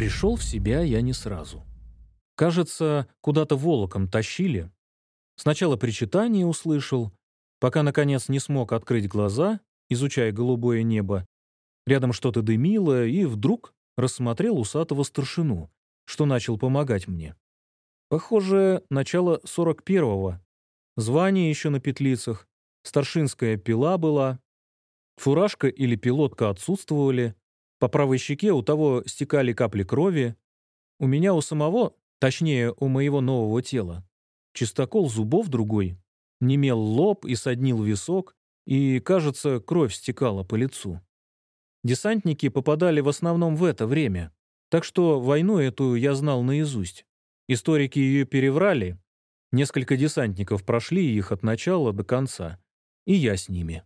Пришел в себя я не сразу. Кажется, куда-то волоком тащили. Сначала причитание услышал, пока, наконец, не смог открыть глаза, изучая голубое небо. Рядом что-то дымило, и вдруг рассмотрел усатого старшину, что начал помогать мне. Похоже, начало сорок первого. Звание еще на петлицах, старшинская пила была, фуражка или пилотка отсутствовали, по правой щеке у того стекали капли крови, у меня у самого, точнее, у моего нового тела, чистокол зубов другой, немел лоб и соднил висок, и, кажется, кровь стекала по лицу. Десантники попадали в основном в это время, так что войну эту я знал наизусть. Историки ее переврали, несколько десантников прошли их от начала до конца, и я с ними.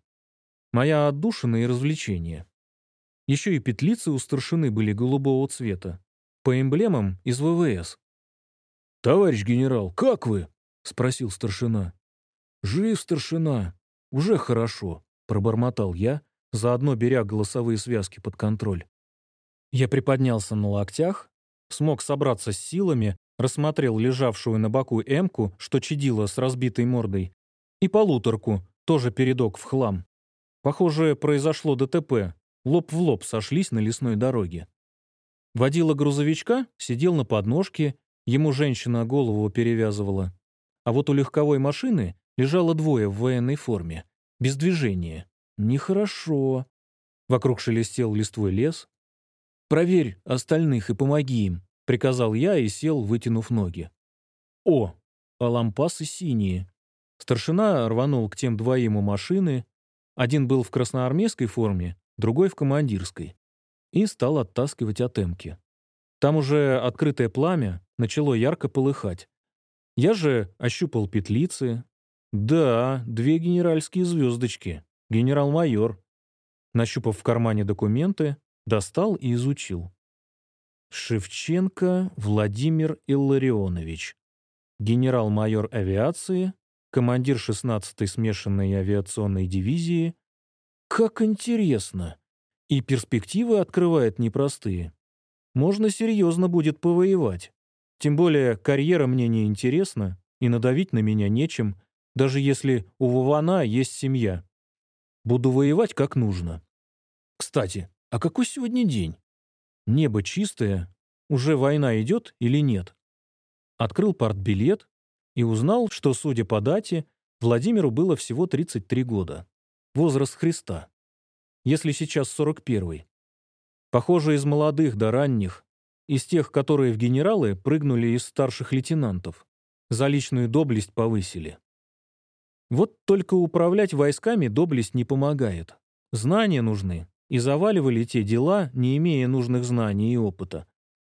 Моя отдушина и развлечение. Еще и петлицы у старшины были голубого цвета, по эмблемам из ВВС. «Товарищ генерал, как вы?» — спросил старшина. «Жив, старшина. Уже хорошо», — пробормотал я, заодно беря голосовые связки под контроль. Я приподнялся на локтях, смог собраться с силами, рассмотрел лежавшую на боку эмку, что чадила с разбитой мордой, и полуторку, тоже передок в хлам. Похоже, произошло ДТП, лоб в лоб сошлись на лесной дороге. Водила грузовичка сидел на подножке, ему женщина голову перевязывала. А вот у легковой машины лежало двое в военной форме, без движения. Нехорошо. Вокруг шелестел листвой лес. «Проверь остальных и помоги им», — приказал я и сел, вытянув ноги. «О, а лампасы синие». Старшина рванул к тем двоим у машины. Один был в красноармейской форме, другой в командирской, и стал оттаскивать от эмки. Там уже открытое пламя начало ярко полыхать. Я же ощупал петлицы. Да, две генеральские звездочки. Генерал-майор. Нащупав в кармане документы, достал и изучил. Шевченко Владимир Илларионович. Генерал-майор авиации, командир 16-й смешанной авиационной дивизии, как интересно. И перспективы открывает непростые. Можно серьезно будет повоевать. Тем более карьера мне не интересна, и надавить на меня нечем, даже если у Вована есть семья. Буду воевать как нужно. Кстати, а какой сегодня день? Небо чистое, уже война идет или нет? Открыл партбилет и узнал, что, судя по дате, Владимиру было всего 33 года возраст Христа. Если сейчас 41-й. Похоже, из молодых до ранних, из тех, которые в генералы прыгнули из старших лейтенантов. За личную доблесть повысили. Вот только управлять войсками доблесть не помогает. Знания нужны, и заваливали те дела, не имея нужных знаний и опыта.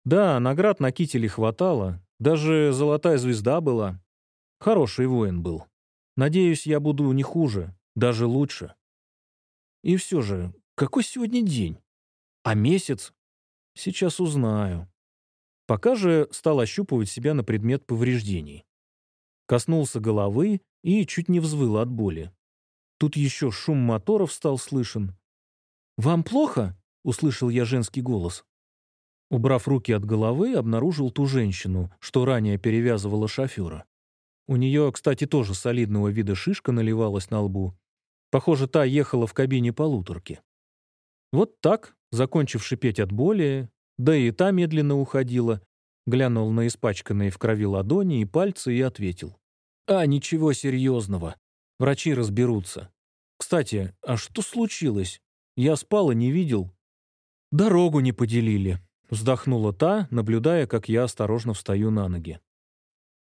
Да, наград на кителе хватало, даже золотая звезда была. Хороший воин был. Надеюсь, я буду не хуже, даже лучше. И все же, какой сегодня день? А месяц? Сейчас узнаю. Пока же стал ощупывать себя на предмет повреждений. Коснулся головы и чуть не взвыл от боли. Тут еще шум моторов стал слышен. «Вам плохо?» — услышал я женский голос. Убрав руки от головы, обнаружил ту женщину, что ранее перевязывала шофера. У нее, кстати, тоже солидного вида шишка наливалась на лбу. Похоже, та ехала в кабине полуторки. Вот так, закончив шипеть от боли, да и та медленно уходила, глянул на испачканные в крови ладони и пальцы и ответил. «А, ничего серьезного. Врачи разберутся. Кстати, а что случилось? Я спал и не видел». «Дорогу не поделили», — вздохнула та, наблюдая, как я осторожно встаю на ноги.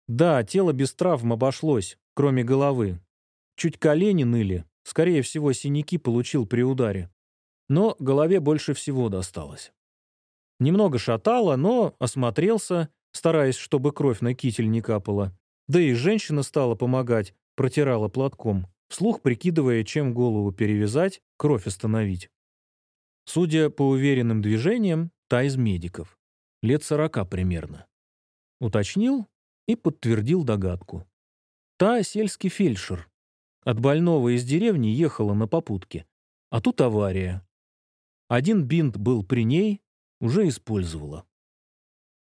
«Да, тело без травм обошлось, кроме головы. Чуть колени ныли, скорее всего, синяки получил при ударе. Но голове больше всего досталось. Немного шатало, но осмотрелся, стараясь, чтобы кровь на китель не капала. Да и женщина стала помогать, протирала платком, вслух прикидывая, чем голову перевязать, кровь остановить. Судя по уверенным движениям, та из медиков. Лет сорока примерно. Уточнил и подтвердил догадку. Та сельский фельдшер. От больного из деревни ехала на попутке. А тут авария. Один бинт был при ней, уже использовала.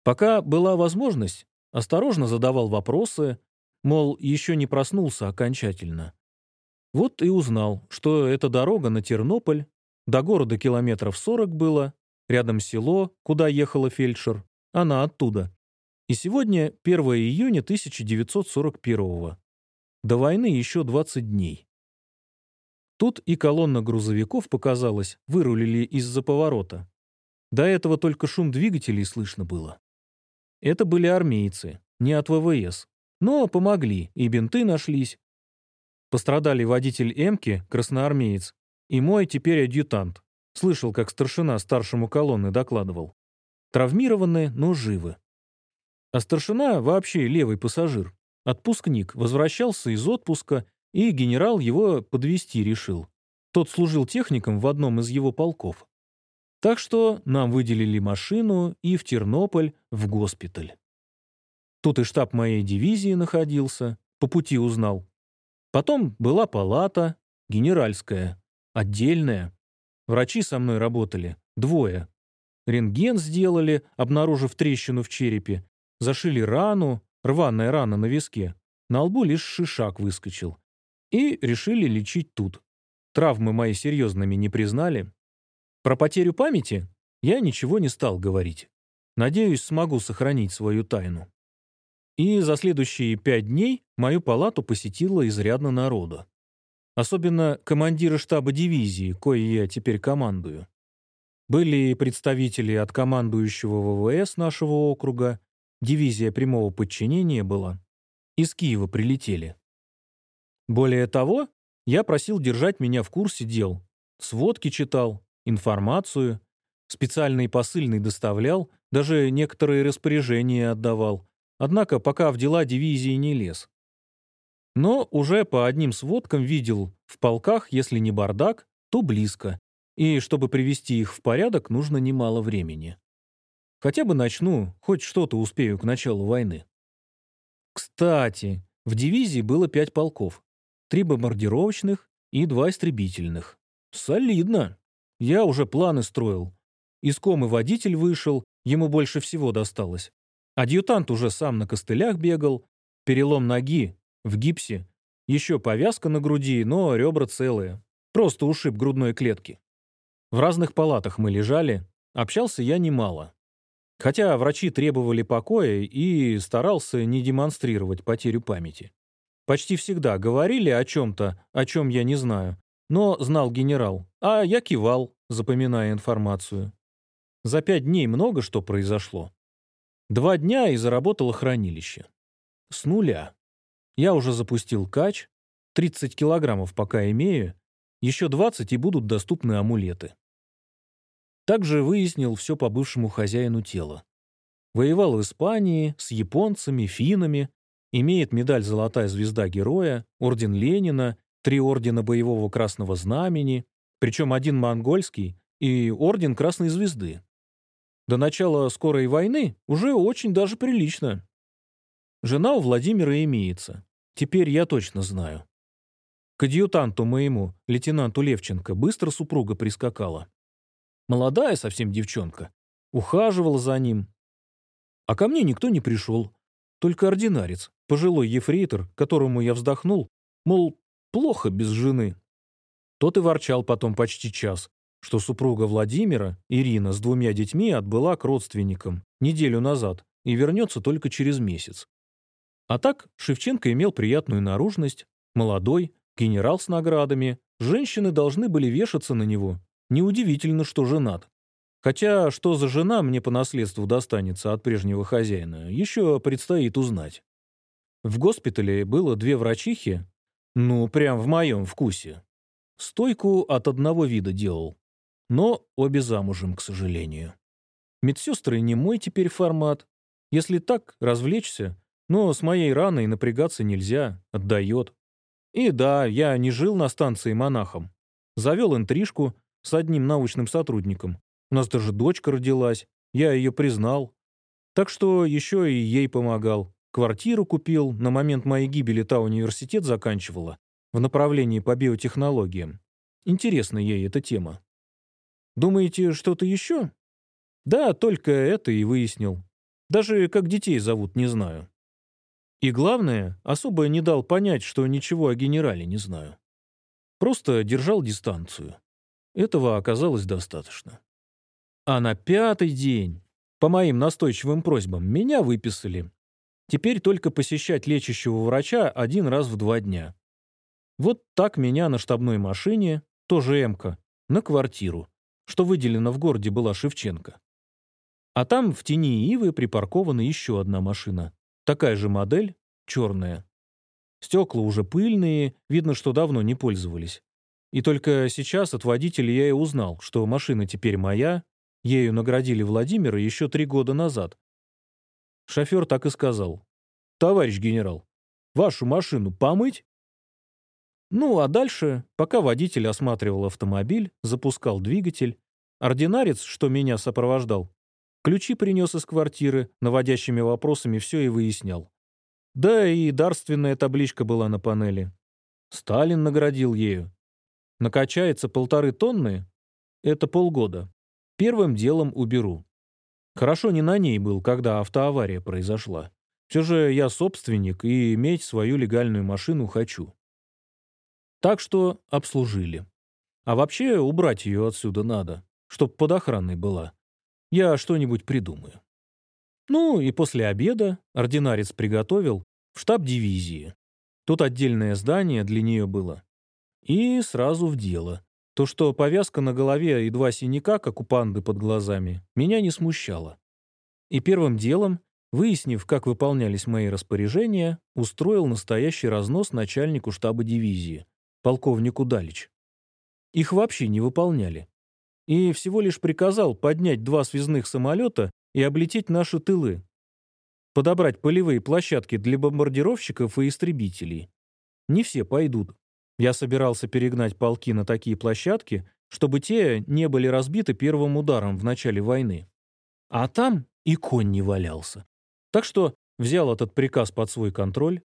Пока была возможность, осторожно задавал вопросы, мол, еще не проснулся окончательно. Вот и узнал, что эта дорога на Тернополь, до города километров 40 было, рядом село, куда ехала фельдшер, она оттуда. И сегодня 1 июня 1941 -го. До войны еще 20 дней. Тут и колонна грузовиков показалась, вырулили из-за поворота. До этого только шум двигателей слышно было. Это были армейцы, не от ВВС. Но помогли, и бинты нашлись. Пострадали водитель «Эмки», красноармеец, и мой теперь адъютант. Слышал, как старшина старшему колонны докладывал. Травмированы, но живы. А старшина вообще левый пассажир. Отпускник, возвращался из отпуска, и генерал его подвести решил. Тот служил техником в одном из его полков. Так что нам выделили машину и в Тернополь, в госпиталь. Тут и штаб моей дивизии находился, по пути узнал. Потом была палата, генеральская, отдельная. Врачи со мной работали, двое. Рентген сделали, обнаружив трещину в черепе. Зашили рану, рваная рана на виске. На лбу лишь шишак выскочил. И решили лечить тут. Травмы мои серьезными не признали, про потерю памяти я ничего не стал говорить. Надеюсь, смогу сохранить свою тайну. И за следующие пять дней мою палату посетило изрядно народа. Особенно командиры штаба дивизии, кое я теперь командую. Были представители от командующего ВВС нашего округа, дивизия прямого подчинения была. Из Киева прилетели. Более того, я просил держать меня в курсе дел. Сводки читал, информацию, специальный посыльный доставлял, даже некоторые распоряжения отдавал. Однако пока в дела дивизии не лез. Но уже по одним сводкам видел, в полках, если не бардак, то близко. И чтобы привести их в порядок, нужно немало времени. Хотя бы начну, хоть что-то успею к началу войны. Кстати, в дивизии было пять полков. Три бомбардировочных и два истребительных. Солидно. Я уже планы строил. Из комы водитель вышел, ему больше всего досталось. Адъютант уже сам на костылях бегал, перелом ноги, в гипсе, еще повязка на груди, но ребра целые. Просто ушиб грудной клетки. В разных палатах мы лежали, общался я немало. Хотя врачи требовали покоя и старался не демонстрировать потерю памяти. Почти всегда говорили о чем-то, о чем я не знаю, но знал генерал, а я кивал, запоминая информацию. За пять дней много что произошло. Два дня и заработало хранилище. С нуля. Я уже запустил кач, 30 килограммов пока имею, еще 20 и будут доступны амулеты. Также выяснил все по бывшему хозяину тела. Воевал в Испании, с японцами, финнами, имеет медаль «Золотая звезда героя», орден Ленина, три ордена боевого красного знамени, причем один монгольский и орден Красной Звезды. До начала скорой войны уже очень даже прилично. Жена у Владимира имеется. Теперь я точно знаю. К адъютанту моему, лейтенанту Левченко, быстро супруга прискакала. Молодая совсем девчонка. Ухаживала за ним. А ко мне никто не пришел. Только ординарец, пожилой ефрейтор, которому я вздохнул, мол, плохо без жены. Тот и ворчал потом почти час, что супруга Владимира, Ирина, с двумя детьми отбыла к родственникам неделю назад и вернется только через месяц. А так Шевченко имел приятную наружность, молодой, генерал с наградами, женщины должны были вешаться на него. Неудивительно, что женат. Хотя, что за жена мне по наследству достанется от прежнего хозяина, еще предстоит узнать. В госпитале было две врачихи, ну, прям в моем вкусе. Стойку от одного вида делал. Но обе замужем, к сожалению. Медсестры не мой теперь формат. Если так, развлечься. Но с моей раной напрягаться нельзя, отдает. И да, я не жил на станции монахом. Завел интрижку с одним научным сотрудником. У нас даже дочка родилась, я ее признал. Так что еще и ей помогал. Квартиру купил, на момент моей гибели та университет заканчивала в направлении по биотехнологиям. Интересна ей эта тема. Думаете, что-то еще? Да, только это и выяснил. Даже как детей зовут, не знаю. И главное, особо не дал понять, что ничего о генерале не знаю. Просто держал дистанцию. Этого оказалось достаточно. А на пятый день, по моим настойчивым просьбам, меня выписали. Теперь только посещать лечащего врача один раз в два дня. Вот так меня на штабной машине, тоже Эмка, на квартиру, что выделена в городе была Шевченко. А там в тени ивы припаркована еще одна машина. Такая же модель, черная. Стекла уже пыльные, видно, что давно не пользовались. И только сейчас от водителя я и узнал, что машина теперь моя, ею наградили Владимира еще три года назад. Шофер так и сказал. «Товарищ генерал, вашу машину помыть?» Ну, а дальше, пока водитель осматривал автомобиль, запускал двигатель, ординарец, что меня сопровождал, ключи принес из квартиры, наводящими вопросами все и выяснял. Да и дарственная табличка была на панели. Сталин наградил ею. Накачается полторы тонны — это полгода. Первым делом уберу. Хорошо не на ней был, когда автоавария произошла. Все же я собственник и иметь свою легальную машину хочу. Так что обслужили. А вообще убрать ее отсюда надо, чтоб под охраной была. Я что-нибудь придумаю. Ну и после обеда ординарец приготовил в штаб дивизии. Тут отдельное здание для нее было. И сразу в дело. То, что повязка на голове и два синяка, как у панды под глазами, меня не смущало. И первым делом, выяснив, как выполнялись мои распоряжения, устроил настоящий разнос начальнику штаба дивизии, полковнику Далич. Их вообще не выполняли. И всего лишь приказал поднять два связных самолета и облететь наши тылы. Подобрать полевые площадки для бомбардировщиков и истребителей. Не все пойдут. Я собирался перегнать полки на такие площадки, чтобы те не были разбиты первым ударом в начале войны. А там и конь не валялся. Так что взял этот приказ под свой контроль,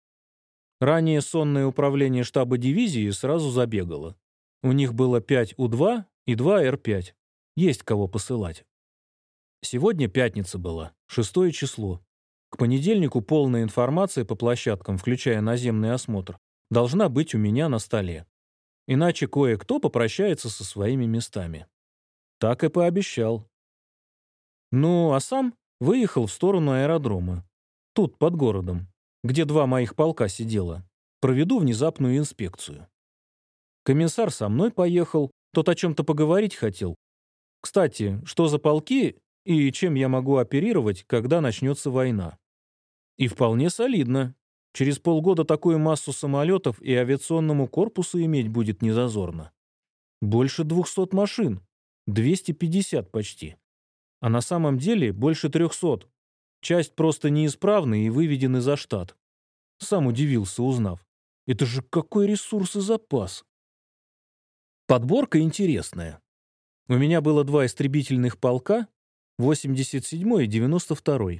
Ранее сонное управление штаба дивизии сразу забегало. У них было 5 У-2 и 2 Р-5. Есть кого посылать. Сегодня пятница была, шестое число. К понедельнику полная информация по площадкам, включая наземный осмотр, должна быть у меня на столе. Иначе кое-кто попрощается со своими местами. Так и пообещал. Ну, а сам выехал в сторону аэродрома. Тут, под городом где два моих полка сидело, проведу внезапную инспекцию. Комиссар со мной поехал, тот о чем-то поговорить хотел. Кстати, что за полки и чем я могу оперировать, когда начнется война? И вполне солидно. Через полгода такую массу самолетов и авиационному корпусу иметь будет незазорно. Больше 200 машин. 250 почти. А на самом деле больше 300. Часть просто неисправны и выведены за штат. Сам удивился, узнав. Это же какой ресурс и запас. Подборка интересная. У меня было два истребительных полка, 87 и 92.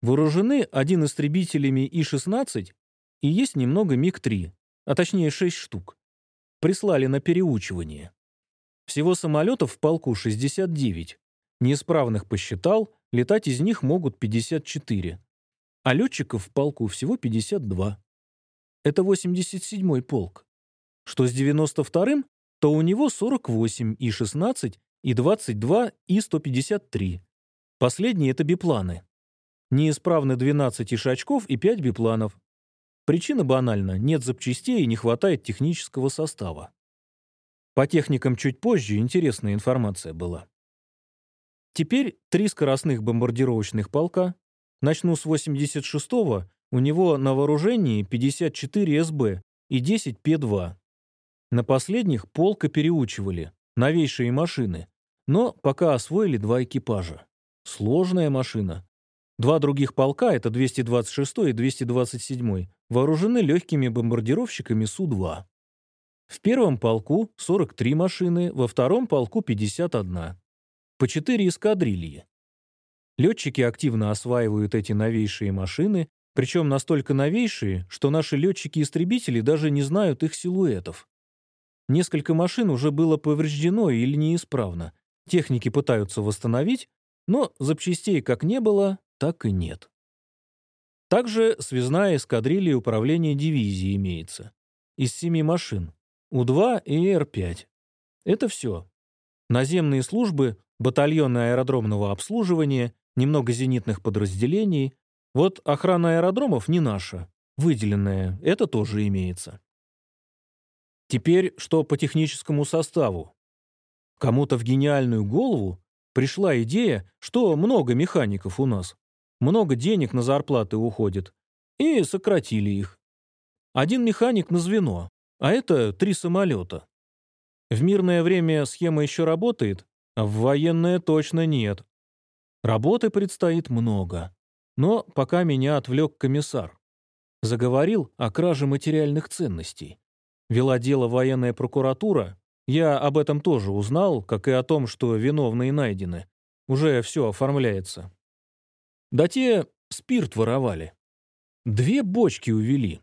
Вооружены один истребителями И-16 и есть немного МиГ-3, а точнее 6 штук. Прислали на переучивание. Всего самолетов в полку 69. Неисправных посчитал, летать из них могут 54. А летчиков в полку всего 52. Это 87-й полк. Что с 92-м, то у него 48 И-16 и 22 И-153. Последние — это бипланы. Неисправны 12 ишачков и 5 бипланов. Причина банальна — нет запчастей и не хватает технического состава. По техникам чуть позже интересная информация была. Теперь три скоростных бомбардировочных полка. Начну с 86-го, у него на вооружении 54 СБ и 10 П-2. На последних полка переучивали, новейшие машины, но пока освоили два экипажа. Сложная машина. Два других полка, это 226 и 227, вооружены легкими бомбардировщиками Су-2. В первом полку 43 машины, во втором полку 51 по четыре эскадрильи. Летчики активно осваивают эти новейшие машины, причем настолько новейшие, что наши летчики-истребители даже не знают их силуэтов. Несколько машин уже было повреждено или неисправно. Техники пытаются восстановить, но запчастей как не было, так и нет. Также связная эскадрилья управления дивизии имеется. Из семи машин. У-2 и Р-5. Это все. Наземные службы, батальоны аэродромного обслуживания, немного зенитных подразделений. Вот охрана аэродромов не наша. Выделенная, это тоже имеется. Теперь, что по техническому составу. Кому-то в гениальную голову пришла идея, что много механиков у нас. Много денег на зарплаты уходит. И сократили их. Один механик на звено, а это три самолета. В мирное время схема еще работает, а в военное точно нет. Работы предстоит много. Но пока меня отвлек комиссар. Заговорил о краже материальных ценностей. Вела дело военная прокуратура. Я об этом тоже узнал, как и о том, что виновные найдены. Уже все оформляется. Да те спирт воровали. Две бочки увели.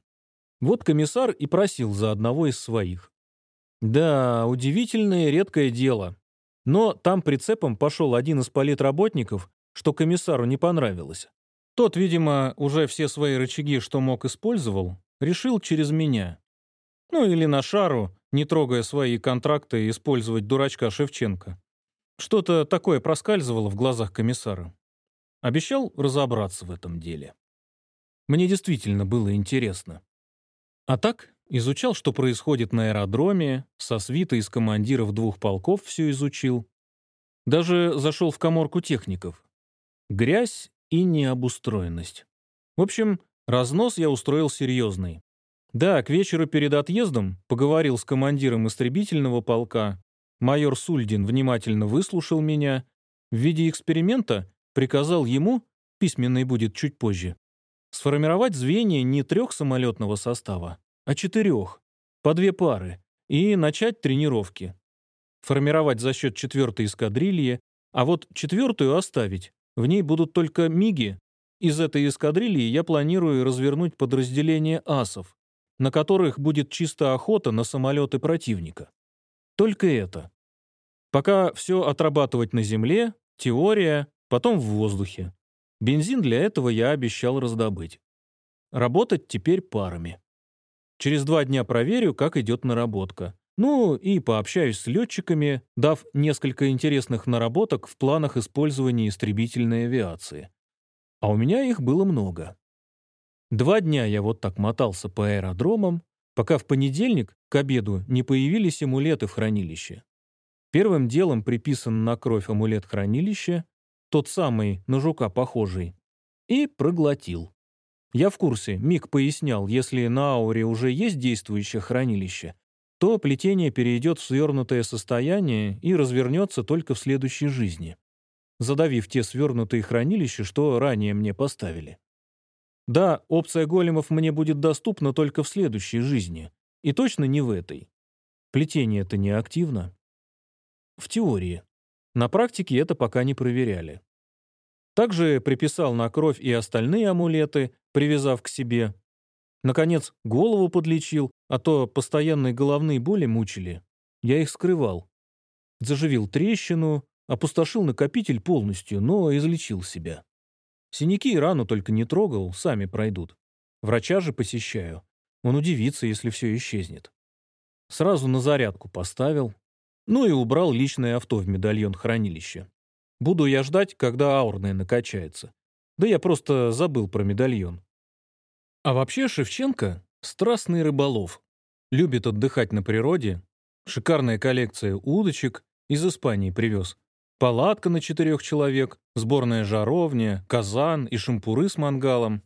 Вот комиссар и просил за одного из своих. Да, удивительное редкое дело. Но там прицепом пошел один из политработников, что комиссару не понравилось. Тот, видимо, уже все свои рычаги, что мог, использовал, решил через меня. Ну или на шару, не трогая свои контракты, использовать дурачка Шевченко. Что-то такое проскальзывало в глазах комиссара. Обещал разобраться в этом деле. Мне действительно было интересно. А так, изучал, что происходит на аэродроме, со свитой из командиров двух полков все изучил. Даже зашел в коморку техников. Грязь и необустроенность. В общем, разнос я устроил серьезный. Да, к вечеру перед отъездом поговорил с командиром истребительного полка. Майор Сульдин внимательно выслушал меня. В виде эксперимента Приказал ему, письменный будет чуть позже, сформировать звенья не трехсамолетного состава, а четырех, по две пары, и начать тренировки. Формировать за счет четвертой эскадрильи, а вот четвертую оставить. В ней будут только МИГи. Из этой эскадрильи я планирую развернуть подразделение асов, на которых будет чисто охота на самолеты противника. Только это. Пока все отрабатывать на земле, теория, потом в воздухе. Бензин для этого я обещал раздобыть. Работать теперь парами. Через два дня проверю, как идет наработка. Ну и пообщаюсь с летчиками, дав несколько интересных наработок в планах использования истребительной авиации. А у меня их было много. Два дня я вот так мотался по аэродромам, пока в понедельник к обеду не появились амулеты в хранилище. Первым делом приписан на кровь амулет хранилища, тот самый, на жука похожий, и проглотил. Я в курсе, Мик пояснял, если на ауре уже есть действующее хранилище, то плетение перейдет в свернутое состояние и развернется только в следующей жизни, задавив те свернутые хранилища, что ранее мне поставили. Да, опция големов мне будет доступна только в следующей жизни, и точно не в этой. Плетение это не активно. В теории. На практике это пока не проверяли. Также приписал на кровь и остальные амулеты, привязав к себе. Наконец, голову подлечил, а то постоянные головные боли мучили. Я их скрывал. Заживил трещину, опустошил накопитель полностью, но излечил себя. Синяки и рану только не трогал, сами пройдут. Врача же посещаю. Он удивится, если все исчезнет. Сразу на зарядку поставил. Ну и убрал личное авто в медальон хранилища. Буду я ждать, когда аурная накачается. Да я просто забыл про медальон. А вообще Шевченко — страстный рыболов. Любит отдыхать на природе. Шикарная коллекция удочек из Испании привез. Палатка на четырех человек, сборная жаровня, казан и шампуры с мангалом.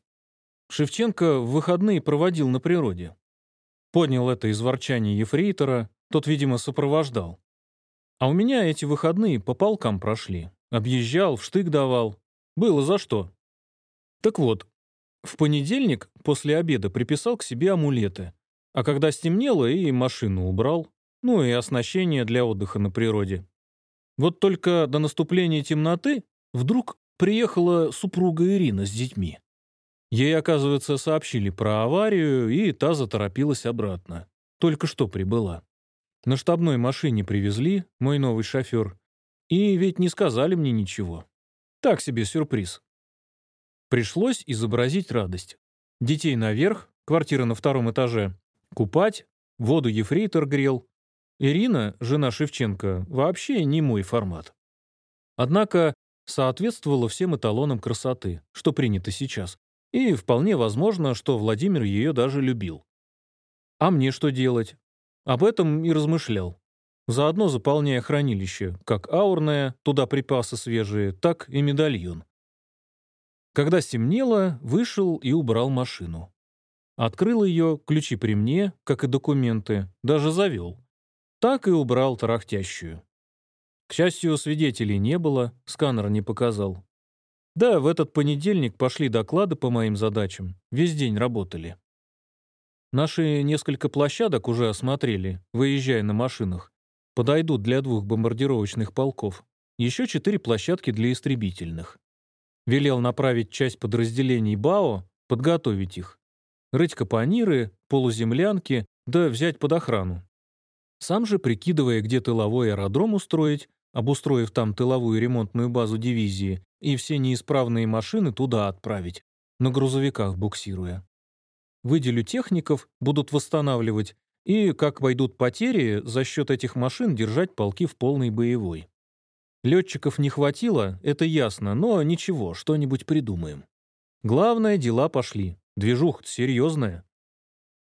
Шевченко в выходные проводил на природе. Поднял это из ворчания ефрейтора, тот, видимо, сопровождал. А у меня эти выходные по полкам прошли. Объезжал, в штык давал. Было за что. Так вот, в понедельник после обеда приписал к себе амулеты. А когда стемнело, и машину убрал. Ну и оснащение для отдыха на природе. Вот только до наступления темноты вдруг приехала супруга Ирина с детьми. Ей, оказывается, сообщили про аварию, и та заторопилась обратно. Только что прибыла. На штабной машине привезли, мой новый шофер, и ведь не сказали мне ничего. Так себе сюрприз. Пришлось изобразить радость. Детей наверх, квартира на втором этаже, купать, воду ефрейтор грел. Ирина, жена Шевченко, вообще не мой формат. Однако соответствовала всем эталонам красоты, что принято сейчас, и вполне возможно, что Владимир ее даже любил. А мне что делать? Об этом и размышлял. Заодно заполняя хранилище, как аурное, туда припасы свежие, так и медальон. Когда стемнело, вышел и убрал машину. Открыл ее, ключи при мне, как и документы, даже завел. Так и убрал тарахтящую. К счастью, свидетелей не было, сканер не показал. Да, в этот понедельник пошли доклады по моим задачам, весь день работали. Наши несколько площадок уже осмотрели, выезжая на машинах. Подойдут для двух бомбардировочных полков. Еще четыре площадки для истребительных. Велел направить часть подразделений БАО, подготовить их. Рыть капониры, полуземлянки, да взять под охрану. Сам же, прикидывая, где тыловой аэродром устроить, обустроив там тыловую ремонтную базу дивизии и все неисправные машины туда отправить, на грузовиках буксируя. Выделю техников, будут восстанавливать, и, как пойдут потери, за счет этих машин держать полки в полной боевой. Летчиков не хватило, это ясно, но ничего, что-нибудь придумаем. Главное, дела пошли. Движуха серьезная.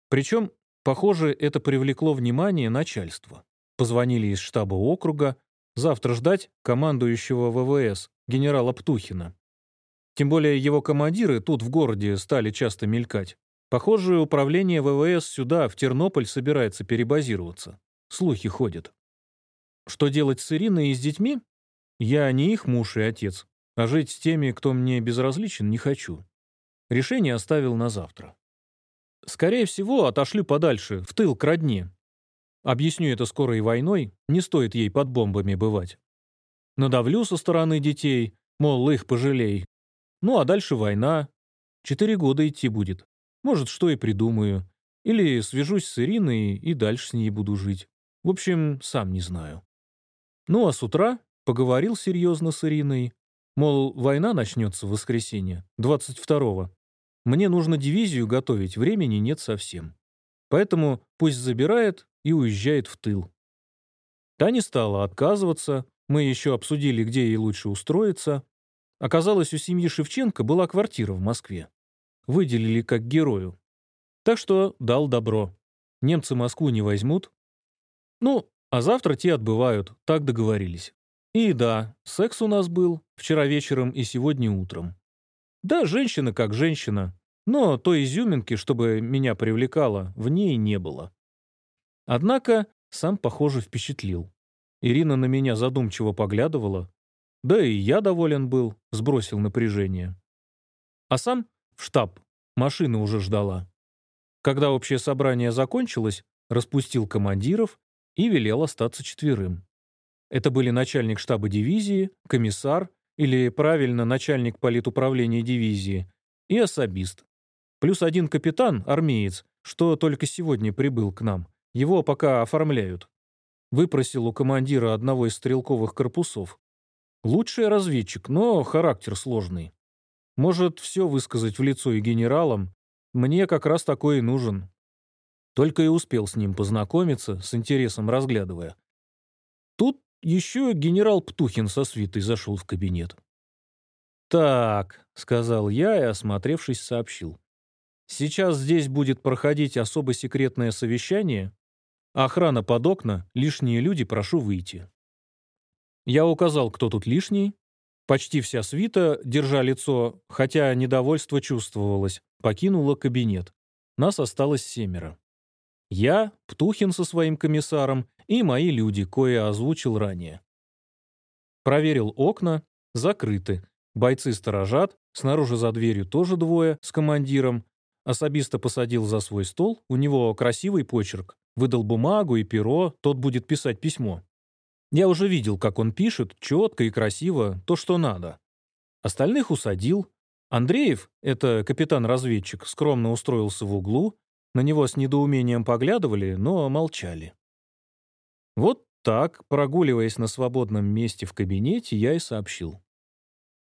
Причем, похоже, это привлекло внимание начальства. Позвонили из штаба округа, Завтра ждать командующего ВВС, генерала Птухина. Тем более его командиры тут в городе стали часто мелькать. Похоже, управление ВВС сюда, в Тернополь, собирается перебазироваться. Слухи ходят. Что делать с Ириной и с детьми? Я не их муж и отец, а жить с теми, кто мне безразличен, не хочу. Решение оставил на завтра. Скорее всего, отошлю подальше, в тыл к родне, Объясню это скорой войной, не стоит ей под бомбами бывать. Надавлю со стороны детей, мол, их пожалей. Ну а дальше война. Четыре года идти будет. Может, что и придумаю. Или свяжусь с Ириной и дальше с ней буду жить. В общем, сам не знаю. Ну а с утра поговорил серьезно с Ириной. Мол, война начнется в воскресенье, 22-го. Мне нужно дивизию готовить, времени нет совсем. Поэтому пусть забирает и уезжает в тыл. Та не стала отказываться, мы еще обсудили, где ей лучше устроиться. Оказалось, у семьи Шевченко была квартира в Москве. Выделили как герою. Так что дал добро. Немцы Москву не возьмут. Ну, а завтра те отбывают, так договорились. И да, секс у нас был вчера вечером и сегодня утром. Да, женщина как женщина, но той изюминки, чтобы меня привлекало, в ней не было. Однако сам, похоже, впечатлил. Ирина на меня задумчиво поглядывала. Да и я доволен был, сбросил напряжение. А сам в штаб. Машина уже ждала. Когда общее собрание закончилось, распустил командиров и велел остаться четверым. Это были начальник штаба дивизии, комиссар, или, правильно, начальник политуправления дивизии, и особист. Плюс один капитан, армеец, что только сегодня прибыл к нам, его пока оформляют. Выпросил у командира одного из стрелковых корпусов. Лучший разведчик, но характер сложный. Может все высказать в лицо и генералам. Мне как раз такой и нужен. Только и успел с ним познакомиться, с интересом разглядывая. Тут еще генерал Птухин со свитой зашел в кабинет. «Так», — сказал я и, осмотревшись, сообщил. «Сейчас здесь будет проходить особо секретное совещание Охрана под окна, лишние люди, прошу выйти. Я указал, кто тут лишний. Почти вся свита, держа лицо, хотя недовольство чувствовалось, покинула кабинет. Нас осталось семеро. Я, Птухин со своим комиссаром и мои люди, кое озвучил ранее. Проверил окна, закрыты. Бойцы сторожат, снаружи за дверью тоже двое, с командиром. Особисто посадил за свой стол, у него красивый почерк. Выдал бумагу и перо, тот будет писать письмо. Я уже видел, как он пишет, четко и красиво, то, что надо. Остальных усадил. Андреев, это капитан-разведчик, скромно устроился в углу. На него с недоумением поглядывали, но молчали. Вот так, прогуливаясь на свободном месте в кабинете, я и сообщил.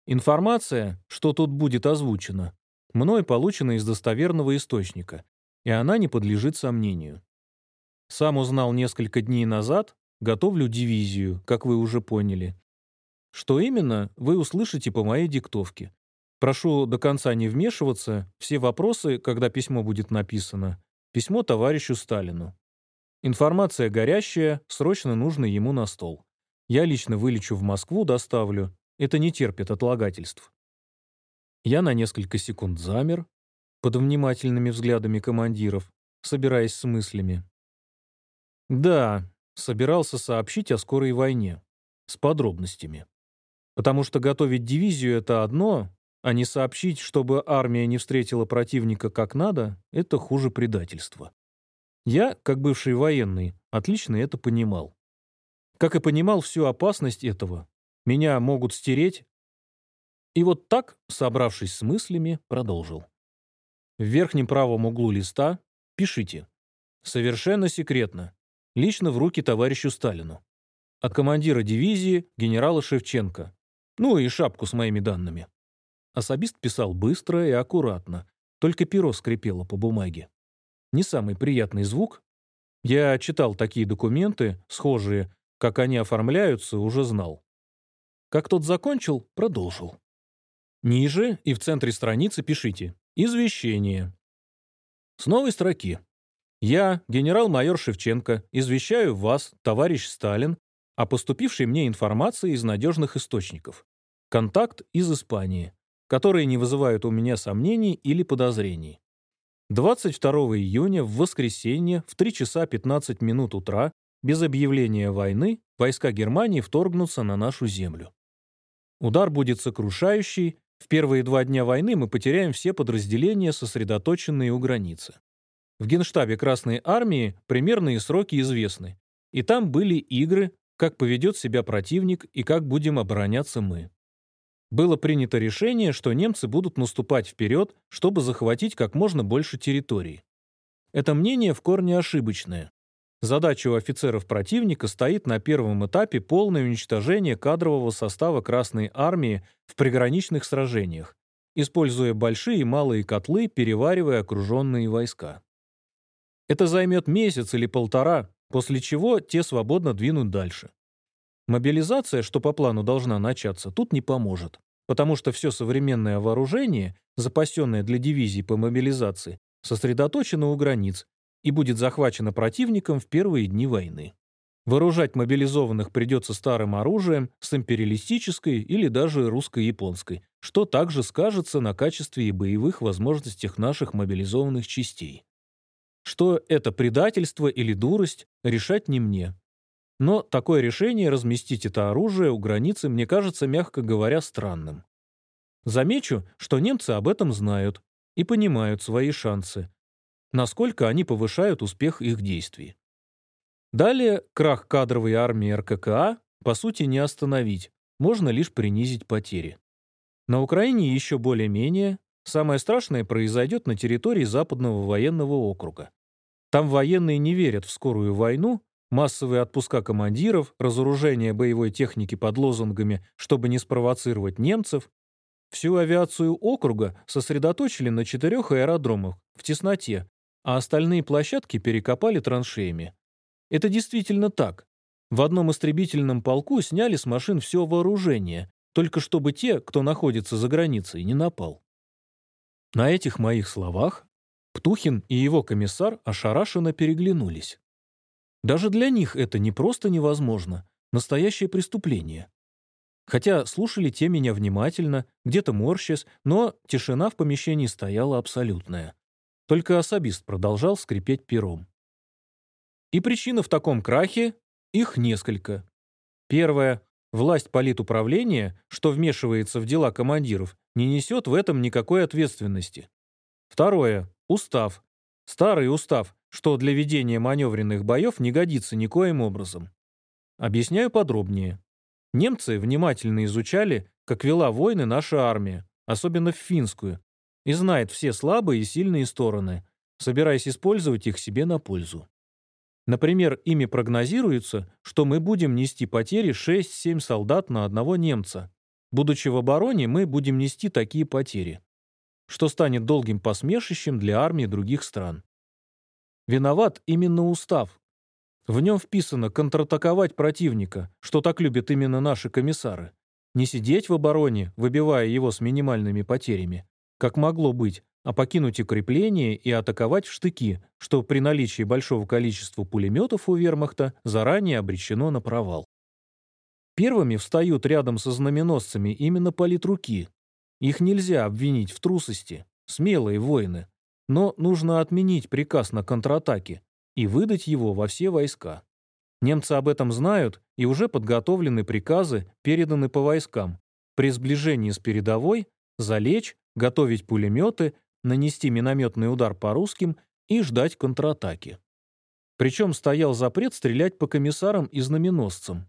Информация, что тут будет озвучена, мной получена из достоверного источника, и она не подлежит сомнению. Сам узнал несколько дней назад, готовлю дивизию, как вы уже поняли. Что именно, вы услышите по моей диктовке. Прошу до конца не вмешиваться, все вопросы, когда письмо будет написано, письмо товарищу Сталину. Информация горящая, срочно нужно ему на стол. Я лично вылечу в Москву, доставлю. Это не терпит отлагательств. Я на несколько секунд замер, под внимательными взглядами командиров, собираясь с мыслями. Да, собирался сообщить о скорой войне. С подробностями. Потому что готовить дивизию — это одно, а не сообщить, чтобы армия не встретила противника как надо — это хуже предательства. Я, как бывший военный, отлично это понимал. Как и понимал всю опасность этого. Меня могут стереть. И вот так, собравшись с мыслями, продолжил. В верхнем правом углу листа пишите. Совершенно секретно. Лично в руки товарищу Сталину. От командира дивизии генерала Шевченко. Ну и шапку с моими данными. Особист писал быстро и аккуратно, только перо скрипело по бумаге. Не самый приятный звук. Я читал такие документы, схожие, как они оформляются, уже знал. Как тот закончил, продолжил. Ниже и в центре страницы пишите «Извещение». С новой строки. Я, генерал-майор Шевченко, извещаю вас, товарищ Сталин, о поступившей мне информации из надежных источников. Контакт из Испании, которые не вызывают у меня сомнений или подозрений. 22 июня в воскресенье в 3 часа 15 минут утра без объявления войны войска Германии вторгнутся на нашу землю. Удар будет сокрушающий, в первые два дня войны мы потеряем все подразделения, сосредоточенные у границы. В Генштабе Красной Армии примерные сроки известны, и там были игры, как поведет себя противник и как будем обороняться мы. Было принято решение, что немцы будут наступать вперед, чтобы захватить как можно больше территорий. Это мнение в корне ошибочное. Задача у офицеров противника стоит на первом этапе полное уничтожение кадрового состава Красной Армии в приграничных сражениях, используя большие и малые котлы, переваривая окруженные войска. Это займет месяц или полтора, после чего те свободно двинут дальше. Мобилизация, что по плану должна начаться, тут не поможет, потому что все современное вооружение, запасенное для дивизий по мобилизации, сосредоточено у границ и будет захвачено противником в первые дни войны. Вооружать мобилизованных придется старым оружием с империалистической или даже русско-японской, что также скажется на качестве и боевых возможностях наших мобилизованных частей. Что это предательство или дурость, решать не мне. Но такое решение разместить это оружие у границы мне кажется, мягко говоря, странным. Замечу, что немцы об этом знают и понимают свои шансы, насколько они повышают успех их действий. Далее крах кадровой армии РККА по сути не остановить, можно лишь принизить потери. На Украине еще более-менее, самое страшное произойдет на территории Западного военного округа. Там военные не верят в скорую войну, массовые отпуска командиров, разоружение боевой техники под лозунгами, чтобы не спровоцировать немцев. Всю авиацию округа сосредоточили на четырех аэродромах в тесноте, а остальные площадки перекопали траншеями. Это действительно так. В одном истребительном полку сняли с машин все вооружение, только чтобы те, кто находится за границей, не напал. На этих моих словах Птухин и его комиссар ошарашенно переглянулись. Даже для них это не просто невозможно, настоящее преступление. Хотя слушали те меня внимательно, где-то морщась, но тишина в помещении стояла абсолютная. Только особист продолжал скрипеть пером. И причина в таком крахе, их несколько. Первое. Власть политуправления, что вмешивается в дела командиров, не несет в этом никакой ответственности. Второе. Устав. Старый устав, что для ведения маневренных боев не годится никоим образом. Объясняю подробнее. Немцы внимательно изучали, как вела войны наша армия, особенно в финскую, и знает все слабые и сильные стороны, собираясь использовать их себе на пользу. Например, ими прогнозируется, что мы будем нести потери 6-7 солдат на одного немца. Будучи в обороне, мы будем нести такие потери, что станет долгим посмешищем для армии других стран. Виноват именно устав. В нем вписано контратаковать противника, что так любят именно наши комиссары. Не сидеть в обороне, выбивая его с минимальными потерями, как могло быть, а покинуть укрепление и атаковать в штыки, что при наличии большого количества пулеметов у вермахта заранее обречено на провал. Первыми встают рядом со знаменосцами именно политруки. Их нельзя обвинить в трусости, смелые воины, но нужно отменить приказ на контратаке и выдать его во все войска. Немцы об этом знают, и уже подготовлены приказы, переданы по войскам. При сближении с передовой залечь, готовить пулеметы нанести минометный удар по русским и ждать контратаки. Причем стоял запрет стрелять по комиссарам и знаменосцам.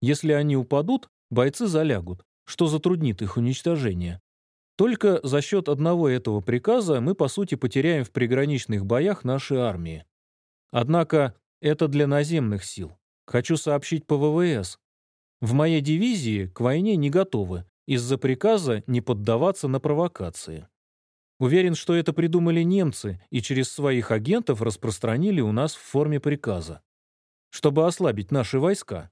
Если они упадут, бойцы залягут, что затруднит их уничтожение. Только за счет одного этого приказа мы, по сути, потеряем в приграничных боях наши армии. Однако это для наземных сил. Хочу сообщить по ВВС. В моей дивизии к войне не готовы из-за приказа не поддаваться на провокации. Уверен, что это придумали немцы и через своих агентов распространили у нас в форме приказа, чтобы ослабить наши войска.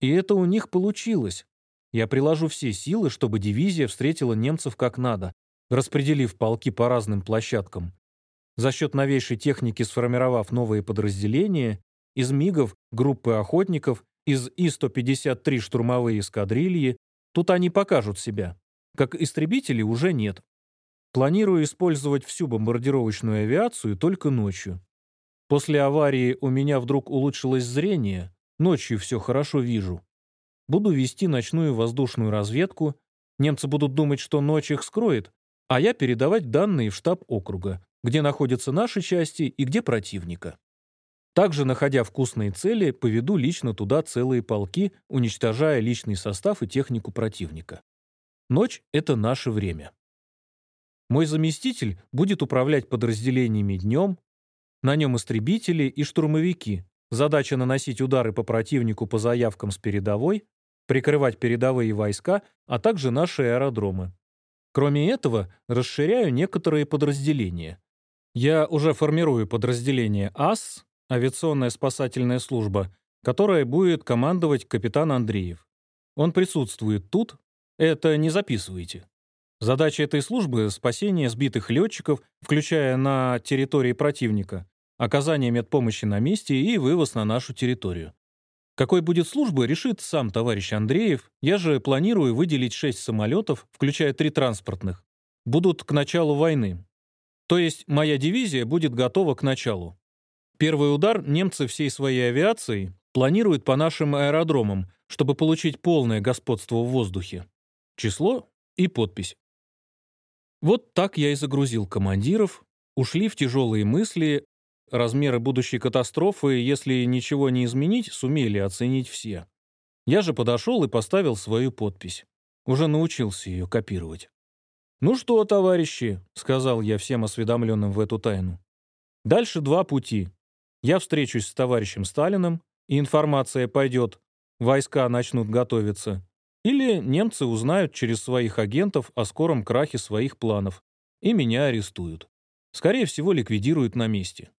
И это у них получилось. Я приложу все силы, чтобы дивизия встретила немцев как надо, распределив полки по разным площадкам. За счет новейшей техники сформировав новые подразделения, из МИГов, группы охотников, из И-153 штурмовые эскадрильи, тут они покажут себя. Как истребители уже нет, Планирую использовать всю бомбардировочную авиацию только ночью. После аварии у меня вдруг улучшилось зрение, ночью все хорошо вижу. Буду вести ночную воздушную разведку, немцы будут думать, что ночь их скроет, а я передавать данные в штаб округа, где находятся наши части и где противника. Также, находя вкусные цели, поведу лично туда целые полки, уничтожая личный состав и технику противника. Ночь — это наше время. Мой заместитель будет управлять подразделениями днем, на нем истребители и штурмовики. Задача наносить удары по противнику по заявкам с передовой, прикрывать передовые войска, а также наши аэродромы. Кроме этого, расширяю некоторые подразделения. Я уже формирую подразделение АС, авиационная спасательная служба, которая будет командовать капитан Андреев. Он присутствует тут, это не записывайте. Задача этой службы — спасение сбитых летчиков, включая на территории противника, оказание медпомощи на месте и вывоз на нашу территорию. Какой будет служба, решит сам товарищ Андреев. Я же планирую выделить шесть самолетов, включая три транспортных. Будут к началу войны. То есть моя дивизия будет готова к началу. Первый удар немцы всей своей авиацией планируют по нашим аэродромам, чтобы получить полное господство в воздухе. Число и подпись. Вот так я и загрузил командиров, ушли в тяжелые мысли, размеры будущей катастрофы, если ничего не изменить, сумели оценить все. Я же подошел и поставил свою подпись. Уже научился ее копировать. «Ну что, товарищи», — сказал я всем осведомленным в эту тайну. «Дальше два пути. Я встречусь с товарищем Сталиным, и информация пойдет, войска начнут готовиться. Или немцы узнают через своих агентов о скором крахе своих планов, и меня арестуют. Скорее всего, ликвидируют на месте.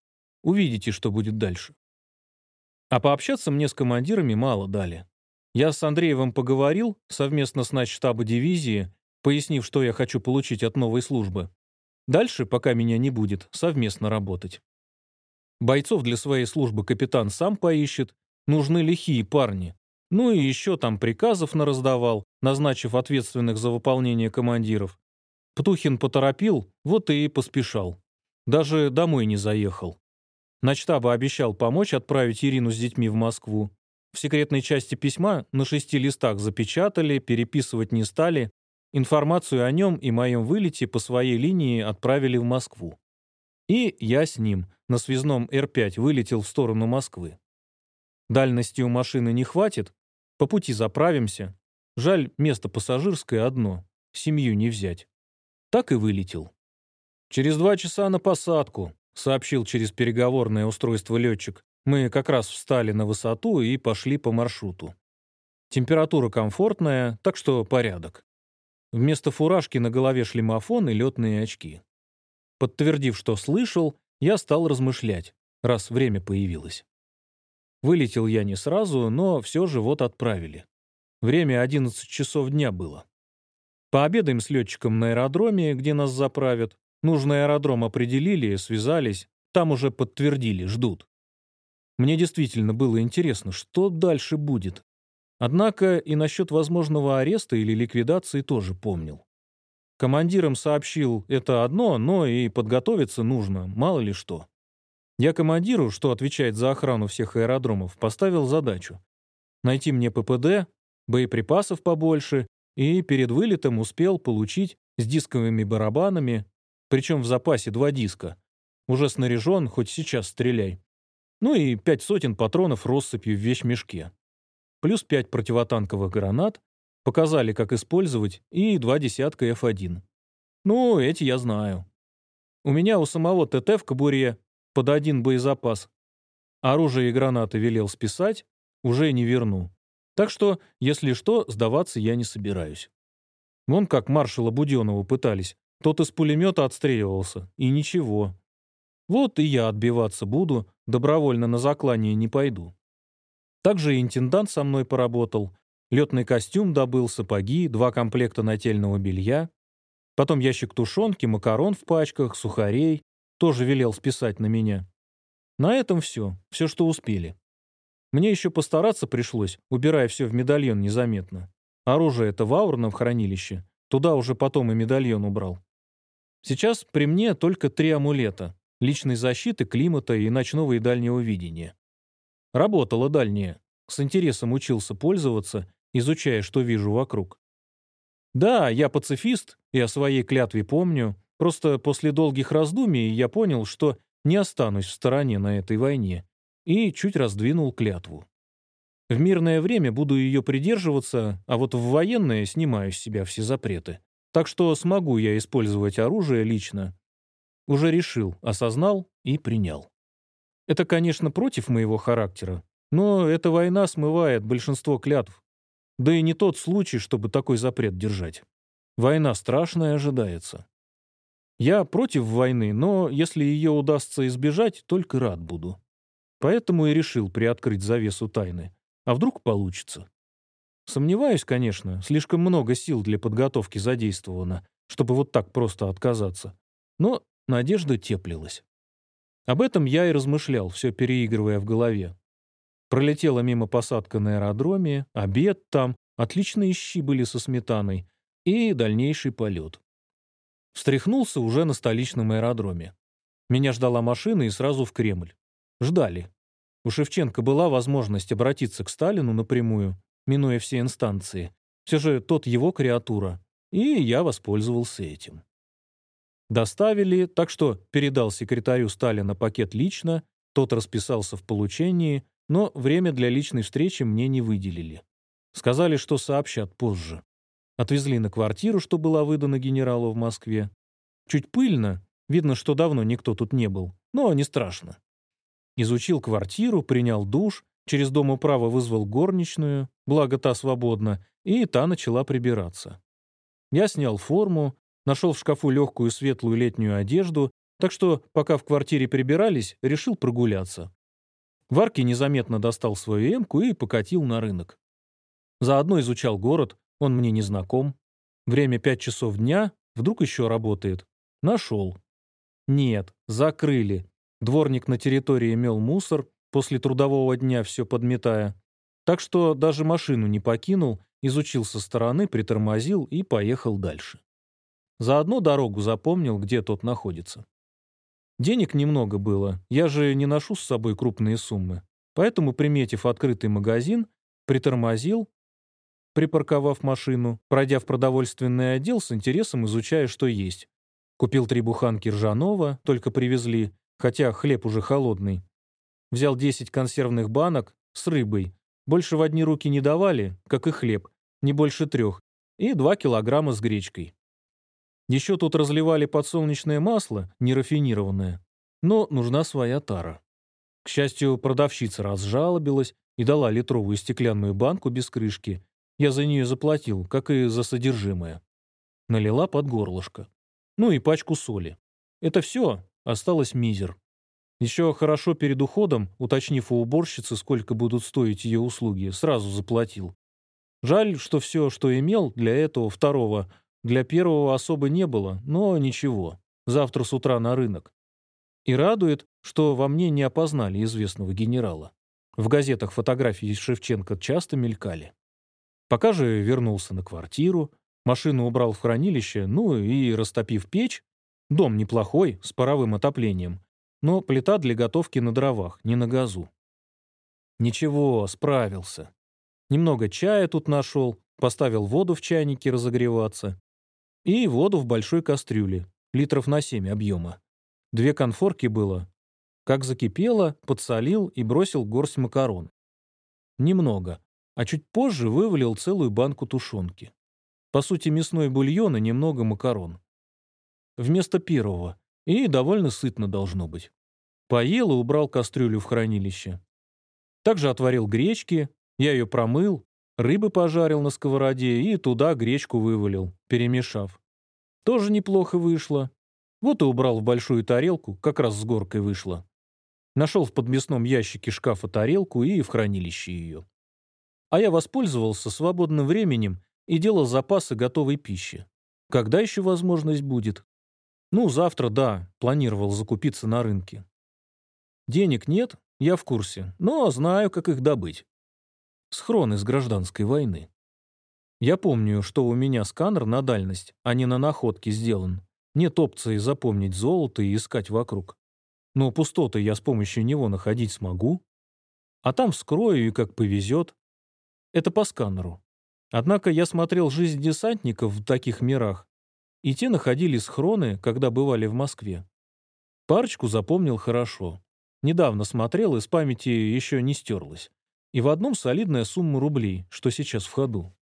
Увидите, что будет дальше. А пообщаться мне с командирами мало дали. Я с Андреевым поговорил, совместно с начштаба дивизии, пояснив, что я хочу получить от новой службы. Дальше, пока меня не будет, совместно работать. Бойцов для своей службы капитан сам поищет. Нужны лихие парни, ну и еще там приказов нараздавал, назначив ответственных за выполнение командиров. Птухин поторопил, вот и поспешал. Даже домой не заехал. Начтаба обещал помочь отправить Ирину с детьми в Москву. В секретной части письма на шести листах запечатали, переписывать не стали. Информацию о нем и моем вылете по своей линии отправили в Москву. И я с ним на связном Р-5 вылетел в сторону Москвы. Дальности у машины не хватит, по пути заправимся. Жаль, место пассажирское одно, семью не взять. Так и вылетел. «Через два часа на посадку», — сообщил через переговорное устройство летчик. Мы как раз встали на высоту и пошли по маршруту. Температура комфортная, так что порядок. Вместо фуражки на голове шлемофон и летные очки. Подтвердив, что слышал, я стал размышлять, раз время появилось. Вылетел я не сразу, но все же вот отправили. Время 11 часов дня было. Пообедаем с летчиком на аэродроме, где нас заправят. Нужный аэродром определили, связались. Там уже подтвердили, ждут. Мне действительно было интересно, что дальше будет. Однако и насчет возможного ареста или ликвидации тоже помнил. Командирам сообщил это одно, но и подготовиться нужно, мало ли что. Я командиру, что отвечает за охрану всех аэродромов, поставил задачу. Найти мне ППД, боеприпасов побольше, и перед вылетом успел получить с дисковыми барабанами, причем в запасе два диска. Уже снаряжен, хоть сейчас стреляй. Ну и пять сотен патронов россыпью в вещмешке. Плюс пять противотанковых гранат, показали, как использовать, и два десятка F1. Ну, эти я знаю. У меня у самого ТТ в кобуре под один боезапас. Оружие и гранаты велел списать, уже не верну. Так что, если что, сдаваться я не собираюсь. Вон как маршала Буденова пытались. Тот из пулемета отстреливался. И ничего. Вот и я отбиваться буду, добровольно на заклание не пойду. Также и интендант со мной поработал. Летный костюм добыл, сапоги, два комплекта нательного белья. Потом ящик тушенки, макарон в пачках, сухарей. Тоже велел списать на меня. На этом все. Все, что успели. Мне еще постараться пришлось, убирая все в медальон незаметно. Оружие это в аурном хранилище. Туда уже потом и медальон убрал. Сейчас при мне только три амулета. Личной защиты, климата и ночного и дальнего видения. Работала дальняя. С интересом учился пользоваться, изучая, что вижу вокруг. Да, я пацифист и о своей клятве помню. Просто после долгих раздумий я понял, что не останусь в стороне на этой войне и чуть раздвинул клятву. В мирное время буду ее придерживаться, а вот в военное снимаю с себя все запреты. Так что смогу я использовать оружие лично. Уже решил, осознал и принял. Это, конечно, против моего характера, но эта война смывает большинство клятв. Да и не тот случай, чтобы такой запрет держать. Война страшная ожидается. Я против войны, но если ее удастся избежать, только рад буду. Поэтому и решил приоткрыть завесу тайны. А вдруг получится? Сомневаюсь, конечно, слишком много сил для подготовки задействовано, чтобы вот так просто отказаться. Но надежда теплилась. Об этом я и размышлял, все переигрывая в голове. Пролетела мимо посадка на аэродроме, обед там, отличные щи были со сметаной и дальнейший полет. Встряхнулся уже на столичном аэродроме. Меня ждала машина и сразу в Кремль. Ждали. У Шевченко была возможность обратиться к Сталину напрямую, минуя все инстанции. Все же тот его креатура, и я воспользовался этим. Доставили, так что передал секретарю Сталина пакет лично, тот расписался в получении, но время для личной встречи мне не выделили. Сказали, что сообщат позже. Отвезли на квартиру, что была выдана генералу в Москве. Чуть пыльно, видно, что давно никто тут не был, но не страшно. Изучил квартиру, принял душ, через дом управа вызвал горничную, благо та свободна, и та начала прибираться. Я снял форму, нашел в шкафу легкую светлую летнюю одежду, так что, пока в квартире прибирались, решил прогуляться. Варки незаметно достал свою эмку и покатил на рынок. Заодно изучал город, он мне не знаком. Время пять часов дня, вдруг еще работает. Нашел. Нет, закрыли. Дворник на территории мел мусор, после трудового дня все подметая. Так что даже машину не покинул, изучил со стороны, притормозил и поехал дальше. Заодно дорогу запомнил, где тот находится. Денег немного было, я же не ношу с собой крупные суммы. Поэтому, приметив открытый магазин, притормозил, припарковав машину, пройдя в продовольственный отдел с интересом изучая, что есть. Купил три буханки ржаного, только привезли, хотя хлеб уже холодный. Взял 10 консервных банок с рыбой. Больше в одни руки не давали, как и хлеб, не больше трех, и 2 килограмма с гречкой. Еще тут разливали подсолнечное масло, нерафинированное. Но нужна своя тара. К счастью, продавщица разжалобилась, и дала литровую стеклянную банку без крышки. Я за нее заплатил, как и за содержимое. Налила под горлышко. Ну и пачку соли. Это все, осталось мизер. Еще хорошо перед уходом, уточнив у уборщицы, сколько будут стоить ее услуги, сразу заплатил. Жаль, что все, что имел для этого второго, для первого особо не было, но ничего. Завтра с утра на рынок. И радует, что во мне не опознали известного генерала. В газетах фотографии Шевченко часто мелькали. Пока же вернулся на квартиру, машину убрал в хранилище, ну и, растопив печь, дом неплохой, с паровым отоплением, но плита для готовки на дровах, не на газу. Ничего, справился. Немного чая тут нашел, поставил воду в чайнике разогреваться. И воду в большой кастрюле, литров на 7 объема. Две конфорки было. Как закипело, подсолил и бросил горсть макарон. Немного, а чуть позже вывалил целую банку тушенки. По сути, мясной бульон и немного макарон. Вместо первого. И довольно сытно должно быть. Поел и убрал кастрюлю в хранилище. Также отварил гречки, я ее промыл, рыбы пожарил на сковороде и туда гречку вывалил, перемешав. Тоже неплохо вышло. Вот и убрал в большую тарелку, как раз с горкой вышло. Нашел в подместном ящике шкафа тарелку и в хранилище ее. А я воспользовался свободным временем и делал запасы готовой пищи. Когда еще возможность будет? Ну, завтра, да, планировал закупиться на рынке. Денег нет, я в курсе, но знаю, как их добыть. Схрон из гражданской войны. Я помню, что у меня сканер на дальность, а не на находке сделан. Нет опции запомнить золото и искать вокруг. Но пустоты я с помощью него находить смогу. А там вскрою и как повезет. Это по сканеру. Однако я смотрел жизнь десантников в таких мирах, и те находили схроны, когда бывали в Москве. Парочку запомнил хорошо. Недавно смотрел, из памяти еще не стерлась. И в одном солидная сумма рублей, что сейчас в ходу.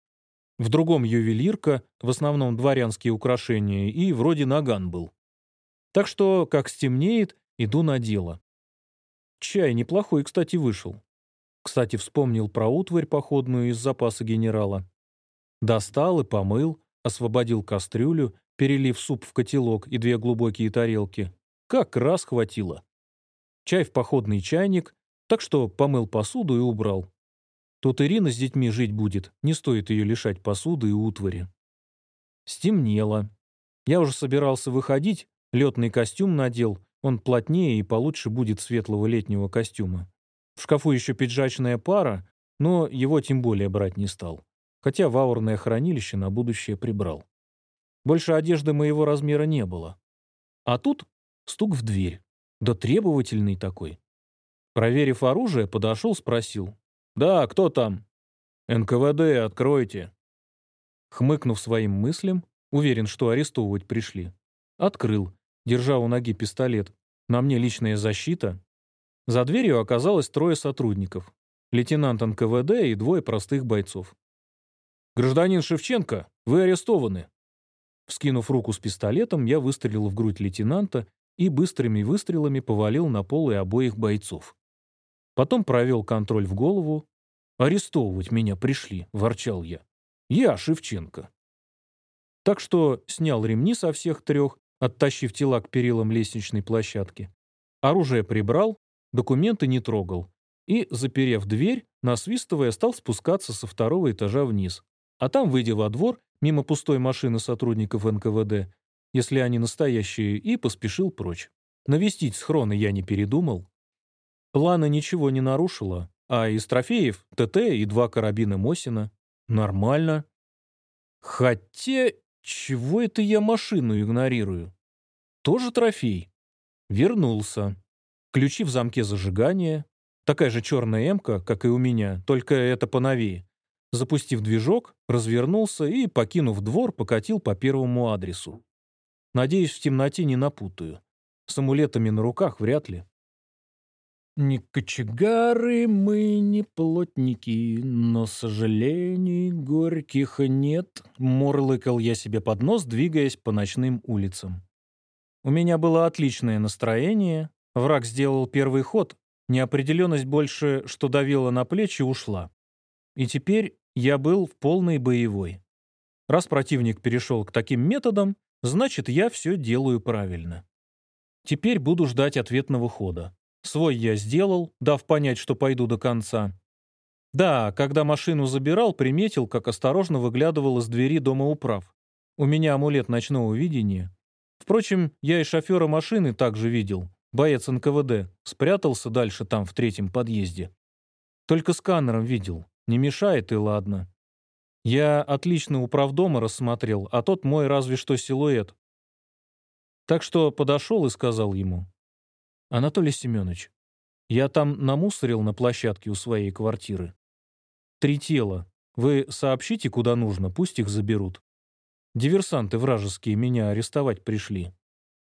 В другом ювелирка, в основном дворянские украшения, и вроде наган был. Так что, как стемнеет, иду на дело. Чай неплохой, кстати, вышел. Кстати, вспомнил про утварь походную из запаса генерала. Достал и помыл, освободил кастрюлю, перелив суп в котелок и две глубокие тарелки. Как раз хватило. Чай в походный чайник, так что помыл посуду и убрал. Тут Ирина с детьми жить будет, не стоит ее лишать посуды и утвари. Стемнело. Я уже собирался выходить, летный костюм надел, он плотнее и получше будет светлого летнего костюма. В шкафу еще пиджачная пара, но его тем более брать не стал. Хотя в аурное хранилище на будущее прибрал. Больше одежды моего размера не было. А тут стук в дверь. Да требовательный такой. Проверив оружие, подошел, спросил. «Да, кто там?» «НКВД, откройте». Хмыкнув своим мыслям, уверен, что арестовывать пришли. Открыл, держа у ноги пистолет. На мне личная защита. За дверью оказалось трое сотрудников. Лейтенант НКВД и двое простых бойцов. «Гражданин Шевченко, вы арестованы!» Вскинув руку с пистолетом, я выстрелил в грудь лейтенанта и быстрыми выстрелами повалил на пол и обоих бойцов. Потом провел контроль в голову. «Арестовывать меня пришли», — ворчал я. «Я Шевченко». Так что снял ремни со всех трех, оттащив тела к перилам лестничной площадки. Оружие прибрал, документы не трогал. И, заперев дверь, насвистывая, стал спускаться со второго этажа вниз. А там, выйдя во двор, мимо пустой машины сотрудников НКВД, если они настоящие, и поспешил прочь. Навестить схроны я не передумал. Плана ничего не нарушила, а из трофеев ТТ и два карабина Мосина. Нормально. Хотя, чего это я машину игнорирую? Тоже трофей. Вернулся. Ключи в замке зажигания. Такая же черная эмка, как и у меня, только это поновее. Запустив движок, развернулся и, покинув двор, покатил по первому адресу. Надеюсь, в темноте не напутаю. С амулетами на руках вряд ли. Не кочегары мы, не плотники, но сожалений горьких нет, мурлыкал я себе под нос, двигаясь по ночным улицам. У меня было отличное настроение, враг сделал первый ход, Неопределенность больше, что давила на плечи, ушла. И теперь я был в полной боевой. Раз противник перешел к таким методам, значит, я все делаю правильно. Теперь буду ждать ответного хода. Свой я сделал, дав понять, что пойду до конца. Да, когда машину забирал, приметил, как осторожно выглядывал из двери дома управ. У меня амулет ночного видения. Впрочем, я и шофера машины также видел. Боец НКВД. Спрятался дальше там, в третьем подъезде. Только сканером видел. Не мешает и ладно. Я отлично управдома рассмотрел, а тот мой разве что силуэт. Так что подошел и сказал ему. «Анатолий Семенович, я там намусорил на площадке у своей квартиры. Три тела. Вы сообщите, куда нужно, пусть их заберут. Диверсанты вражеские меня арестовать пришли.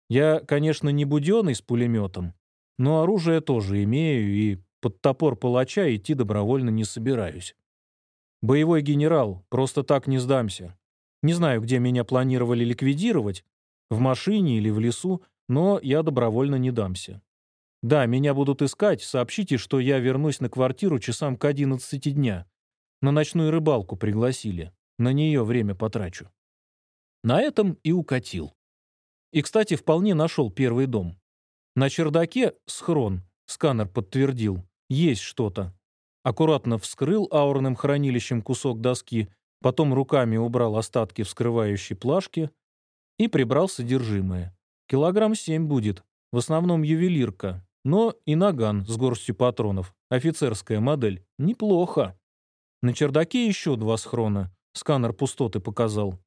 Я, конечно, не буденный с пулеметом, но оружие тоже имею и под топор палача идти добровольно не собираюсь. Боевой генерал, просто так не сдамся. Не знаю, где меня планировали ликвидировать, в машине или в лесу, но я добровольно не дамся. Да, меня будут искать, сообщите, что я вернусь на квартиру часам к 11 дня. На ночную рыбалку пригласили. На нее время потрачу. На этом и укатил. И, кстати, вполне нашел первый дом. На чердаке схрон, сканер подтвердил, есть что-то. Аккуратно вскрыл аурным хранилищем кусок доски, потом руками убрал остатки вскрывающей плашки и прибрал содержимое. Килограмм семь будет, в основном ювелирка, но и наган с горстью патронов, офицерская модель. Неплохо. На чердаке еще два схрона, сканер пустоты показал.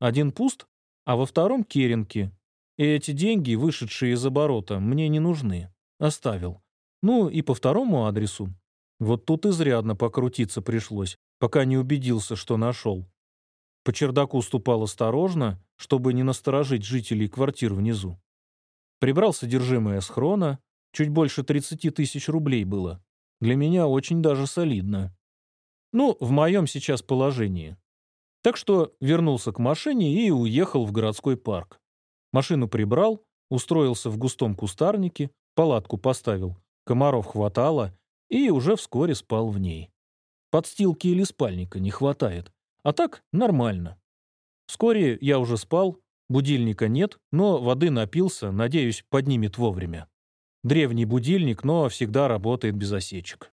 Один пуст, а во втором керенки. И эти деньги, вышедшие из оборота, мне не нужны. Оставил. Ну и по второму адресу. Вот тут изрядно покрутиться пришлось, пока не убедился, что нашел. По чердаку ступал осторожно, чтобы не насторожить жителей квартир внизу. Прибрал содержимое схрона, чуть больше 30 тысяч рублей было. Для меня очень даже солидно. Ну, в моем сейчас положении. Так что вернулся к машине и уехал в городской парк. Машину прибрал, устроился в густом кустарнике, палатку поставил. Комаров хватало, и уже вскоре спал в ней. Подстилки или спальника не хватает. А так нормально. Вскоре я уже спал, будильника нет, но воды напился, надеюсь, поднимет вовремя. Древний будильник, но всегда работает без осечек.